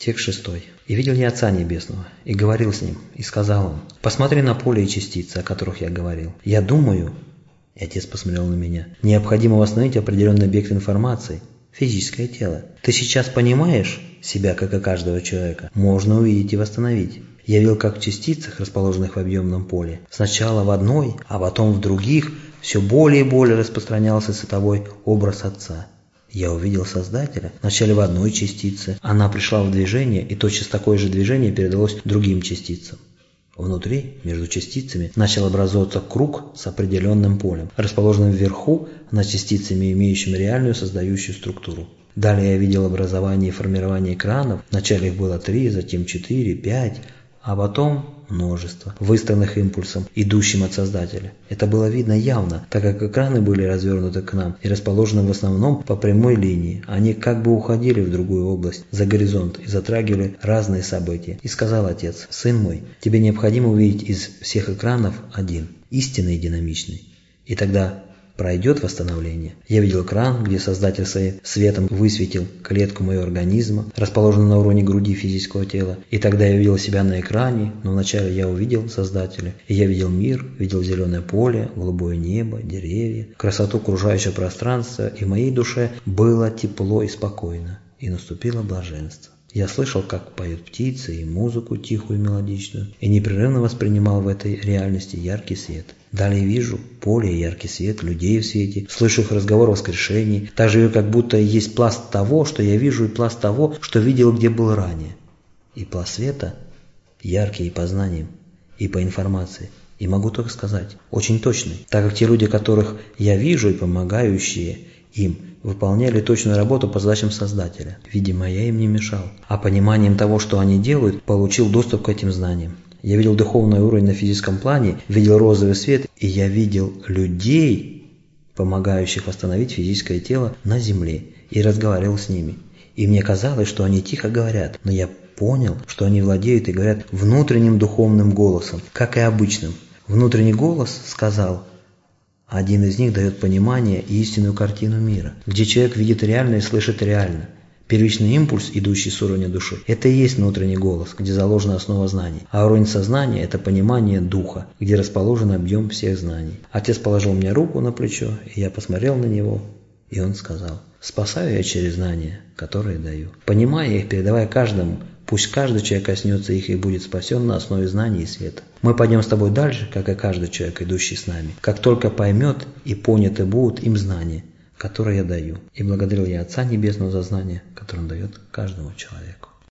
Текст шестой. «И видел я Отца Небесного, и говорил с Ним, и сказал Он, посмотри на поле и частицы, о которых я говорил. Я думаю, отец посмотрел на меня. Необходимо восстановить определенный объект информации, физическое тело. Ты сейчас понимаешь себя, как и каждого человека? Можно увидеть и восстановить. Я видел, как в частицах, расположенных в объемном поле, сначала в одной, а потом в других, все более и более распространялся световой образ Отца. Я увидел Создателя. Вначале в одной частице. Она пришла в движение, и точно такое же движение передалось другим частицам. Внутри, между частицами, начал образовываться круг с определенным полем, расположенным вверху над частицами, имеющими реальную создающую структуру. Далее я видел образование и формирование экранов. Вначале их было три, затем четыре, пять, а потом множество, выстроенных импульсом, идущим от Создателя. Это было видно явно, так как экраны были развернуты к нам и расположены в основном по прямой линии. Они как бы уходили в другую область, за горизонт, и затрагивали разные события. И сказал отец, «Сын мой, тебе необходимо увидеть из всех экранов один, истинный и динамичный. И тогда пройдет восстановление. Я видел экран, где создатель своим светом высветил клетку моего организма, расположенную на уровне груди физического тела. И тогда я увидел себя на экране, но вначале я увидел создателя. И я видел мир, видел зеленое поле, голубое небо, деревья, красоту окружающего пространства, и в моей душе было тепло и спокойно. И наступило блаженство. Я слышал, как поют птицы и музыку тихую и мелодичную, и непрерывно воспринимал в этой реальности яркий свет. Далее вижу поле, яркий свет, людей в свете, слышу их разговор о воскрешении. Также как будто есть пласт того, что я вижу, и пласт того, что видел, где был ранее. И пласт света яркий и по знаниям, и по информации. И могу только сказать, очень точный, так как те люди, которых я вижу и помогающие им, выполняли точную работу по задачам Создателя. Видимо, я им не мешал. А пониманием того, что они делают, получил доступ к этим знаниям. Я видел духовный уровень на физическом плане, видел розовый свет, и я видел людей, помогающих восстановить физическое тело на земле, и разговаривал с ними. И мне казалось, что они тихо говорят, но я понял, что они владеют и говорят внутренним духовным голосом, как и обычным. Внутренний голос сказал, один из них дает понимание и истинную картину мира, где человек видит реально и слышит реально. Первичный импульс, идущий с уровня души, это и есть внутренний голос, где заложена основа знаний. А уровень сознания – это понимание духа, где расположен объем всех знаний. Отец положил мне руку на плечо, и я посмотрел на него, и он сказал, «Спасаю я через знания, которые даю. Понимая их, передавая каждому, Пусть каждый человек коснется их и будет спасен на основе знаний и света. Мы пойдем с тобой дальше, как и каждый человек, идущий с нами, как только поймет и поняты будут им знания, которые я даю. И благодарил я Отца Небесного за знания, которые он дает каждому человеку.